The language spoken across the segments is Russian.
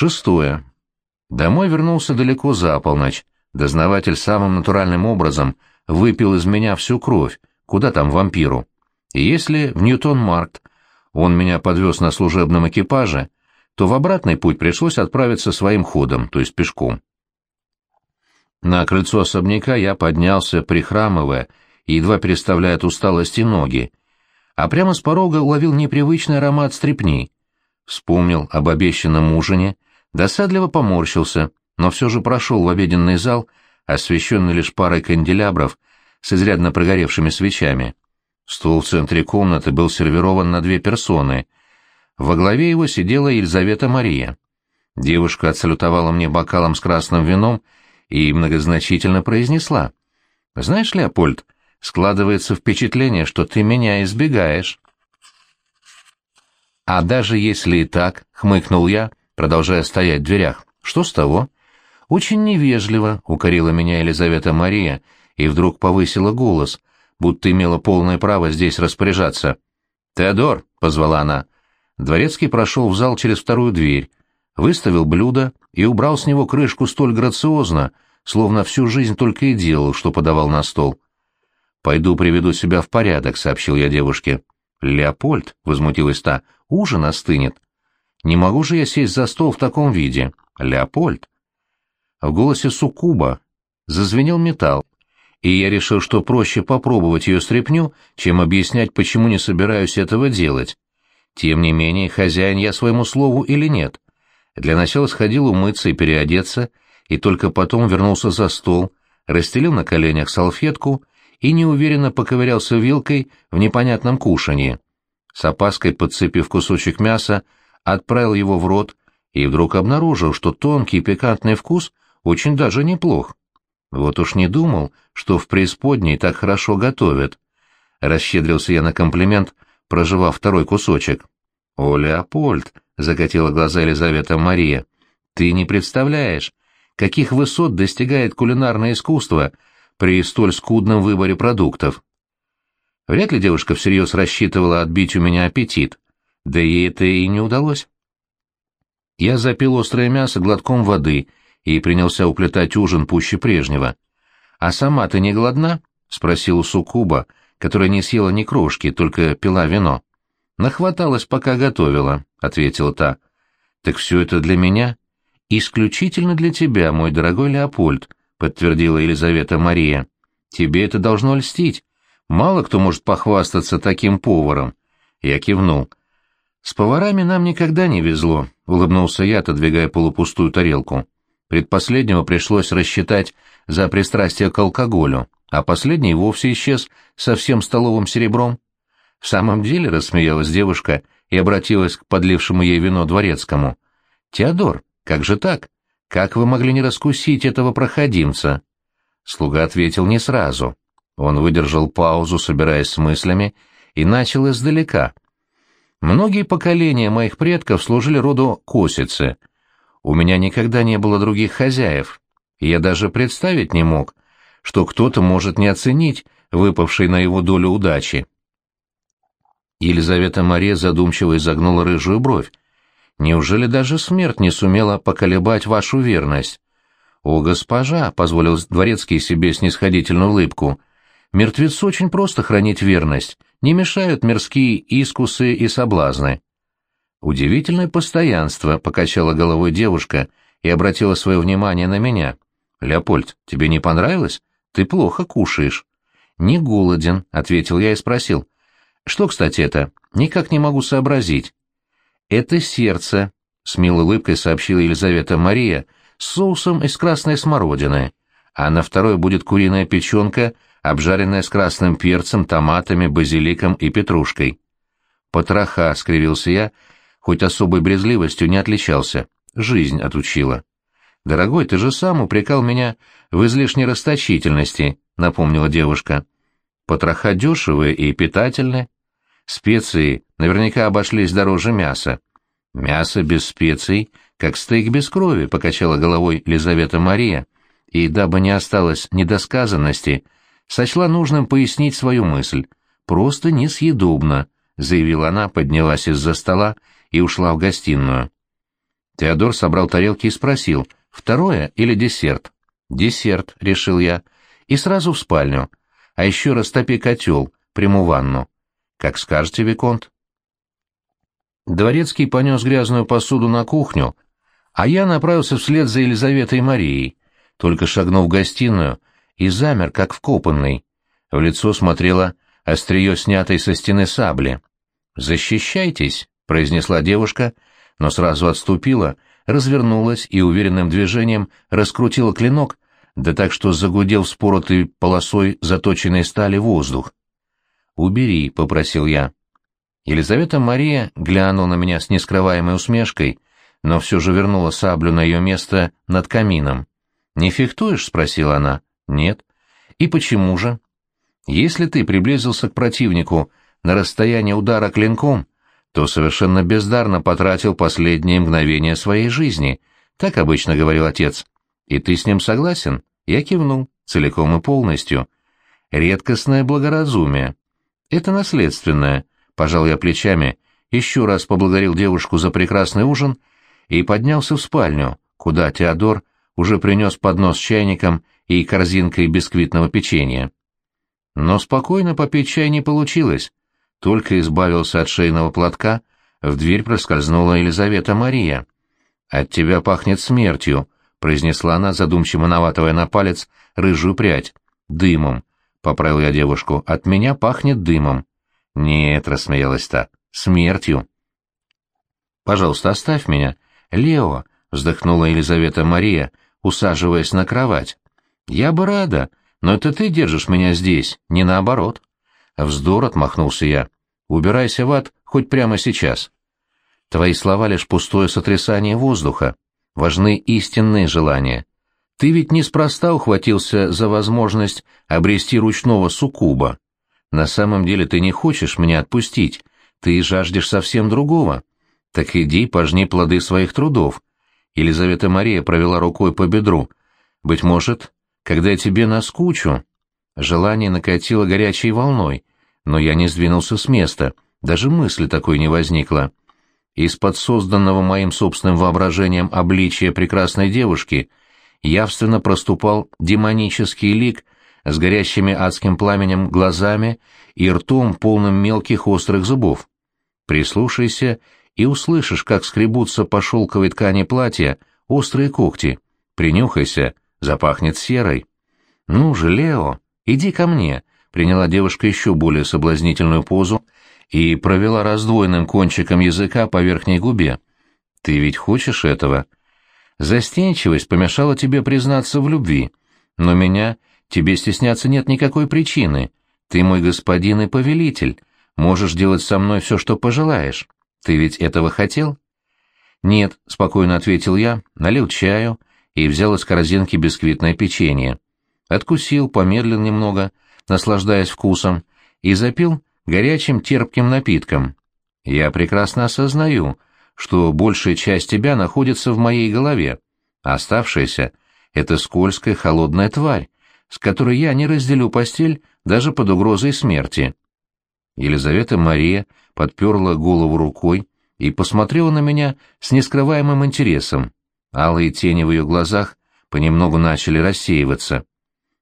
Шестое. Домой вернулся далеко за полночь. Дознаватель самым натуральным образом выпил из меня всю кровь, куда там вампиру. И если в Ньютон-Маркт он меня подвез на служебном экипаже, то в обратный путь пришлось отправиться своим ходом, то есть пешком. На крыльцо особняка я поднялся, прихрамывая, и едва переставляя от усталости ноги, а прямо с порога уловил непривычный аромат стрепней. Вспомнил об обещанном ужине, досадливо поморщился, но все же прошел в обеденный зал, освещенный лишь парой канделябров с изрядно прогоревшими свечами. Стол в центре комнаты был сервирован на две персоны. Во главе его сидела Елизавета Мария. Девушка отсалютовала мне бокалом с красным вином и многозначительно произнесла. «Знаешь, Леопольд, складывается впечатление, что ты меня избегаешь». «А даже если и так», — хмыкнул я, продолжая стоять в дверях, — «что с того?» «Очень невежливо», — укорила меня Елизавета Мария, и вдруг повысила голос, будто имела полное право здесь распоряжаться. «Теодор», — позвала она. Дворецкий прошел в зал через вторую дверь, выставил блюдо и убрал с него крышку столь грациозно, словно всю жизнь только и делал, что подавал на стол. «Пойду приведу себя в порядок», — сообщил я девушке. «Леопольд», — возмутилась та, — «ужин остынет». «Не могу же я сесть за стол в таком виде». «Леопольд». В голосе Суккуба зазвенел металл, и я решил, что проще попробовать ее стряпню, чем объяснять, почему не собираюсь этого делать. Тем не менее, хозяин я своему слову или нет. Для начала сходил умыться и переодеться, и только потом вернулся за стол, расстелил на коленях салфетку и неуверенно поковырялся вилкой в непонятном кушанье. С опаской подцепив кусочек мяса, отправил его в рот и вдруг обнаружил, что тонкий пикантный вкус очень даже неплох. Вот уж не думал, что в преисподней так хорошо готовят. Расщедрился я на комплимент, проживав второй кусочек. «О, Леопольд!» — закатила глаза Елизавета Мария. «Ты не представляешь, каких высот достигает кулинарное искусство при столь скудном выборе продуктов. Вряд ли девушка всерьез рассчитывала отбить у меня аппетит, да ей это и не удалось. Я запил острое мясо глотком воды и принялся уплетать ужин пуще прежнего. «А сама ты не голодна?» — спросил Сукуба, которая не съела ни крошки, только пила вино. «Нахваталась, пока готовила», — ответила та. «Так все это для меня?» «Исключительно для тебя, мой дорогой Леопольд», — подтвердила Елизавета Мария. «Тебе это должно льстить. Мало кто может похвастаться таким поваром». Я кивнул. «С поварами нам никогда не везло», — улыбнулся я, отодвигая полупустую тарелку. Предпоследнего пришлось рассчитать за пристрастие к алкоголю, а последний вовсе исчез со всем столовым серебром. В самом деле рассмеялась девушка и обратилась к подлившему ей вино дворецкому. «Теодор, как же так? Как вы могли не раскусить этого проходимца?» Слуга ответил не сразу. Он выдержал паузу, собираясь с мыслями, и начал издалека. Многие поколения моих предков служили роду косицы. У меня никогда не было других хозяев, и я даже представить не мог, что кто-то может не оценить выпавшей на его долю удачи. Елизавета Мария задумчиво изогнула рыжую бровь. «Неужели даже смерть не сумела поколебать вашу верность?» «О, госпожа!» — позволил дворецкий себе снисходительную улыбку. «Мертвецу очень просто хранить верность, не мешают мирские искусы и соблазны. Удивительное постоянство, покачала головой девушка и обратила свое внимание на меня. Леопольд, тебе не понравилось? Ты плохо кушаешь. Не голоден, ответил я и спросил. Что, кстати, это? Никак не могу сообразить. Это сердце, с милой улыбкой сообщила Елизавета Мария, с соусом из красной смородины. А на второй будет куриная печенка обжаренная с красным перцем, томатами, базиликом и петрушкой. «Потроха», — скривился я, хоть особой брезгливостью не отличался. Жизнь отучила. «Дорогой, ты же сам упрекал меня в излишней расточительности», — напомнила девушка. «Потроха дешевые и питательные. Специи наверняка обошлись дороже мяса». «Мясо без специй, как стейк без крови», — покачала головой Лизавета Мария. И дабы не осталось недосказанности, — сочла нужным пояснить свою мысль. «Просто несъедобно», — заявила она, поднялась из-за стола и ушла в гостиную. Теодор собрал тарелки и спросил, второе или десерт? Десерт, решил я, и сразу в спальню. А еще растопи котел, приму ванну. Как скажете, Виконт. Дворецкий понес грязную посуду на кухню, а я направился вслед за Елизаветой и Марией, только шагнув в гостиную и замер, как вкопанный. В лицо смотрело острие снятой со стены сабли. «Защищайтесь», — произнесла девушка, но сразу отступила, развернулась и уверенным движением раскрутила клинок, да так что загудел вспоротой полосой заточенной стали воздух. «Убери», — попросил я. Елизавета Мария глянула на меня с нескрываемой усмешкой, но все же вернула саблю на ее место над камином. «Не фехтуешь?» — спросила она. «Нет». «И почему же?» «Если ты приблизился к противнику на расстояние удара клинком, то совершенно бездарно потратил последние мгновения своей жизни», — так обычно говорил отец. «И ты с ним согласен?» Я кивнул, целиком и полностью. «Редкостное благоразумие. Это наследственное», — пожал я плечами, еще раз поблагодарил девушку за прекрасный ужин и поднялся в спальню, куда Теодор уже принес поднос с чайником и корзинкой бисквитного печенья. Но спокойно попить чай не получилось. Только избавился от шейного платка, в дверь проскользнула Елизавета Мария. «От тебя пахнет смертью», — произнесла она, задумчиво наватывая на палец рыжую прядь. «Дымом», — поправил я девушку, — «от меня пахнет дымом». «Нет», — рассмеялась та, — «смертью». «Пожалуйста, оставь меня. Лео», — вздохнула Елизавета Мария, усаживаясь на кровать. «Я бы рада, но это ты держишь меня здесь, не наоборот». «Вздор», — отмахнулся я. «Убирайся в ад хоть прямо сейчас». «Твои слова — лишь пустое сотрясание воздуха. Важны истинные желания. Ты ведь неспроста ухватился за возможность обрести ручного суккуба. На самом деле ты не хочешь меня отпустить, ты жаждешь совсем другого. Так иди, пожни плоды своих трудов, Елизавета Мария провела рукой по бедру. «Быть может, когда я тебе наскучу...» Желание накатило горячей волной, но я не сдвинулся с места, даже мысли такой не возникло. Из-под созданного моим собственным воображением обличия прекрасной девушки явственно проступал демонический лик с горящими адским пламенем глазами и ртом, полным мелких острых зубов. Прислушайся и услышишь, как скребутся по шелковой ткани платья острые когти. Принюхайся, запахнет серой. «Ну же, Лео, иди ко мне», — приняла девушка еще более соблазнительную позу и провела раздвоенным кончиком языка по верхней губе. «Ты ведь хочешь этого?» «Застенчивость помешала тебе признаться в любви, но меня тебе стесняться нет никакой причины. Ты мой господин и повелитель, можешь делать со мной все, что пожелаешь». Ты ведь этого хотел? Нет, спокойно ответил я, налил чаю и взял из корзинки бисквитное печенье. Откусил, помедлил немного, наслаждаясь вкусом, и запил горячим терпким напитком. Я прекрасно осознаю, что большая часть тебя находится в моей голове, а оставшаяся — это скользкая холодная тварь, с которой я не разделю постель даже под угрозой смерти. Елизавета Мария подперла голову рукой и посмотрела на меня с нескрываемым интересом. Алые тени в ее глазах понемногу начали рассеиваться.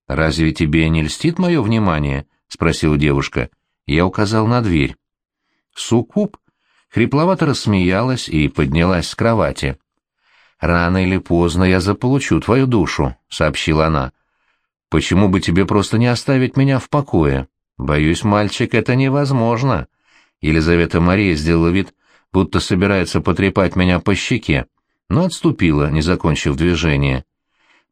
«Разве тебе не льстит мое внимание?» — спросила девушка. Я указал на дверь. Суккуб хрипловато рассмеялась и поднялась с кровати. «Рано или поздно я заполучу твою душу», — сообщила она. «Почему бы тебе просто не оставить меня в покое?» «Боюсь, мальчик, это невозможно». Елизавета Мария сделала вид, будто собирается потрепать меня по щеке, но отступила, не закончив движение.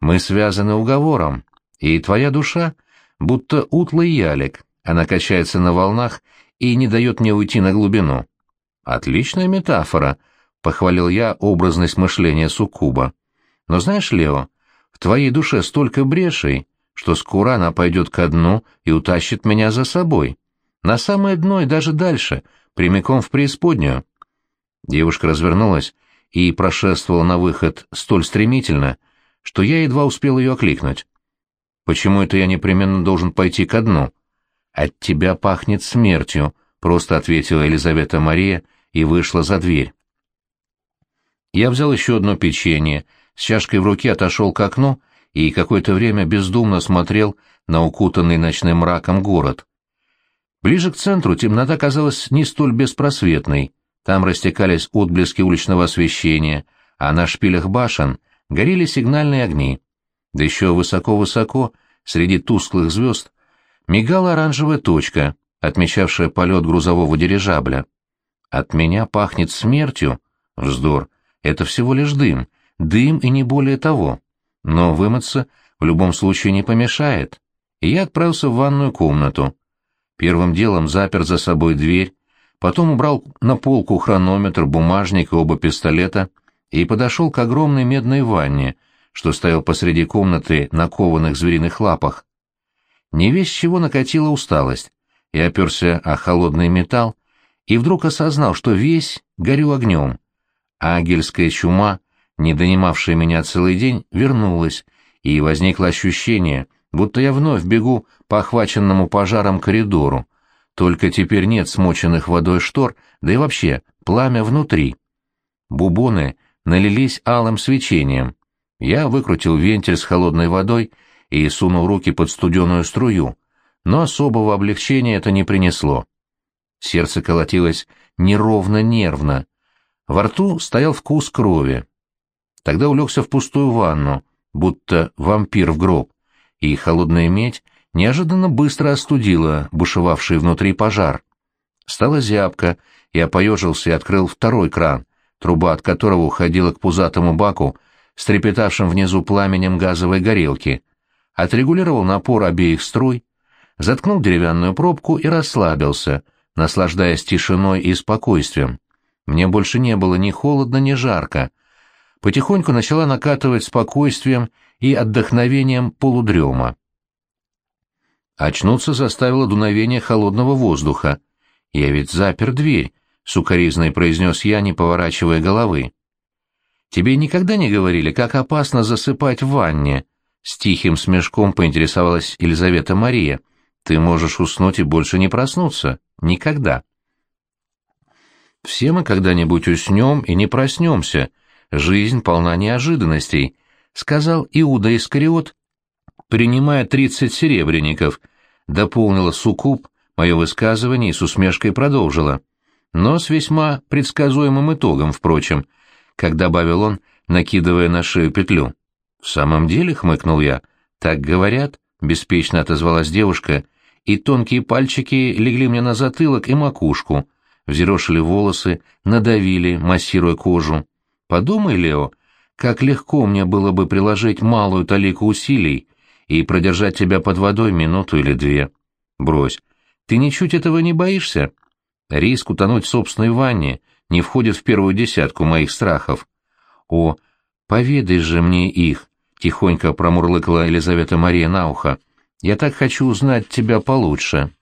«Мы связаны уговором, и твоя душа, будто утлый ялик, она качается на волнах и не дает мне уйти на глубину». «Отличная метафора», — похвалил я образность мышления Суккуба. «Но знаешь, Лео, в твоей душе столько брешей, что скоро она пойдет ко дну и утащит меня за собой. На самое дно и даже дальше, прямиком в преисподнюю. Девушка развернулась и прошествовала на выход столь стремительно, что я едва успел ее окликнуть. «Почему это я непременно должен пойти ко дну?» «От тебя пахнет смертью», — просто ответила Елизавета Мария и вышла за дверь. Я взял еще одно печенье, с чашкой в руке отошел к окну и какое-то время бездумно смотрел на укутанный ночным мраком город. Ближе к центру темнота казалась не столь беспросветной, там растекались отблески уличного освещения, а на шпилях башен горели сигнальные огни. Да еще высоко-высоко, среди тусклых звезд, мигала оранжевая точка, отмечавшая полет грузового дирижабля. От меня пахнет смертью. Вздор. Это всего лишь дым. Дым и не более того но вымыться в любом случае не помешает, и я отправился в ванную комнату. Первым делом запер за собой дверь, потом убрал на полку хронометр, бумажник и оба пистолета и подошел к огромной медной ванне, что стоял посреди комнаты на кованых звериных лапах. Не весь чего накатила усталость. Я оперся о холодный металл и вдруг осознал, что весь горю огнем. Агельская чума не донимавшая меня целый день, вернулась, и возникло ощущение, будто я вновь бегу по охваченному пожаром коридору. Только теперь нет смоченных водой штор, да и вообще пламя внутри. Бубоны налились алым свечением. Я выкрутил вентиль с холодной водой и сунул руки под студеную струю, но особого облегчения это не принесло. Сердце колотилось неровно нервно. Во рту стоял вкус крови. Тогда улегся в пустую ванну, будто вампир в гроб, и холодная медь неожиданно быстро остудила бушевавший внутри пожар. Стала зябко, я поежился и открыл второй кран, труба от которого уходила к пузатому баку с трепетавшим внизу пламенем газовой горелки, отрегулировал напор обеих струй, заткнул деревянную пробку и расслабился, наслаждаясь тишиной и спокойствием. Мне больше не было ни холодно, ни жарко, потихоньку начала накатывать спокойствием и отдохновением полудрема. Очнуться заставило дуновение холодного воздуха. «Я ведь запер дверь», — сукоризной произнес я, не поворачивая головы. «Тебе никогда не говорили, как опасно засыпать в ванне?» С тихим смешком поинтересовалась Елизавета Мария. «Ты можешь уснуть и больше не проснуться. Никогда». «Все мы когда-нибудь уснем и не проснемся», жизнь полна неожиданностей», — сказал Иуда Искариот, принимая тридцать серебряников, дополнила Сукуб мое высказывание и с усмешкой продолжила. Но с весьма предсказуемым итогом, впрочем, как добавил он, накидывая на шею петлю. «В самом деле», — хмыкнул я, — «так говорят», — беспечно отозвалась девушка, и тонкие пальчики легли мне на затылок и макушку, взъерошили волосы, надавили, массируя кожу. Подумай, Лео, как легко мне было бы приложить малую талику усилий и продержать тебя под водой минуту или две. Брось, ты ничуть этого не боишься? Риск утонуть в собственной ванне не входит в первую десятку моих страхов. О, поведай же мне их, — тихонько промурлыкала Елизавета Мария на ухо. Я так хочу узнать тебя получше.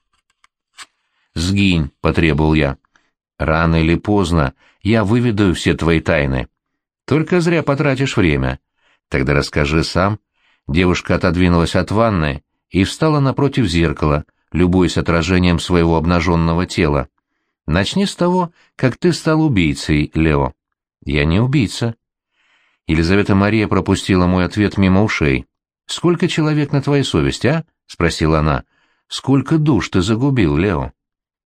«Сгинь», — потребовал я. «Рано или поздно я выведу все твои тайны. Только зря потратишь время. Тогда расскажи сам. Девушка отодвинулась от ванны и встала напротив зеркала, любуясь отражением своего обнаженного тела. Начни с того, как ты стал убийцей, Лео. Я не убийца. Елизавета Мария пропустила мой ответ мимо ушей. «Сколько человек на твоей совести, а?» — спросила она. «Сколько душ ты загубил, Лео?»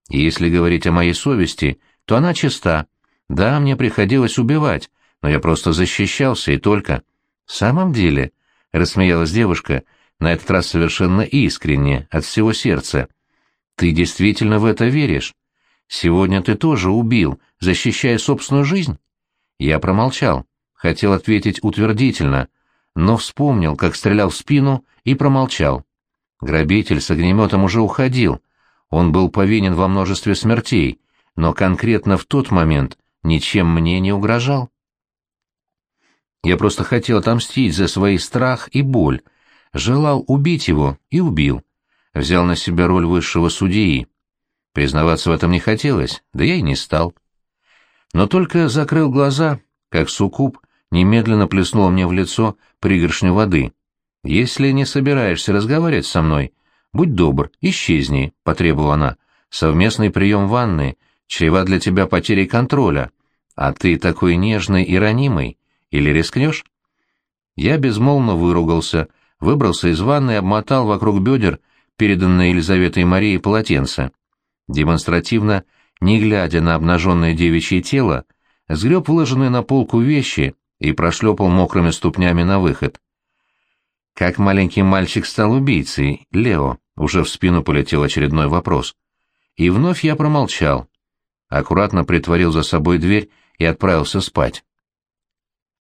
«Если говорить о моей совести, то она чиста. Да, мне приходилось убивать, но я просто защищался и только. В самом деле, — рассмеялась девушка, на этот раз совершенно искренне, от всего сердца. Ты действительно в это веришь? Сегодня ты тоже убил, защищая собственную жизнь? Я промолчал, хотел ответить утвердительно, но вспомнил, как стрелял в спину, и промолчал. Грабитель с огнеметом уже уходил. Он был повинен во множестве смертей, но конкретно в тот момент ничем мне не угрожал. Я просто хотел отомстить за свой страх и боль, желал убить его и убил. Взял на себя роль высшего судьи. Признаваться в этом не хотелось, да я и не стал. Но только закрыл глаза, как суккуб немедленно плеснула мне в лицо пригоршню воды. «Если не собираешься разговаривать со мной, будь добр, исчезни», — потребовала она. «Совместный прием ванны чреват для тебя потерей контроля, А ты такой нежный и ранимый. Или рискнешь? Я безмолвно выругался, выбрался из ванны и обмотал вокруг бедер переданное Елизаветой Марией полотенце. Демонстративно, не глядя на обнаженное девичье тело, сгреб выложенные на полку вещи и прошлепал мокрыми ступнями на выход. Как маленький мальчик стал убийцей, Лео, уже в спину полетел очередной вопрос. И вновь я промолчал. Аккуратно притворил за собой дверь и отправился спать.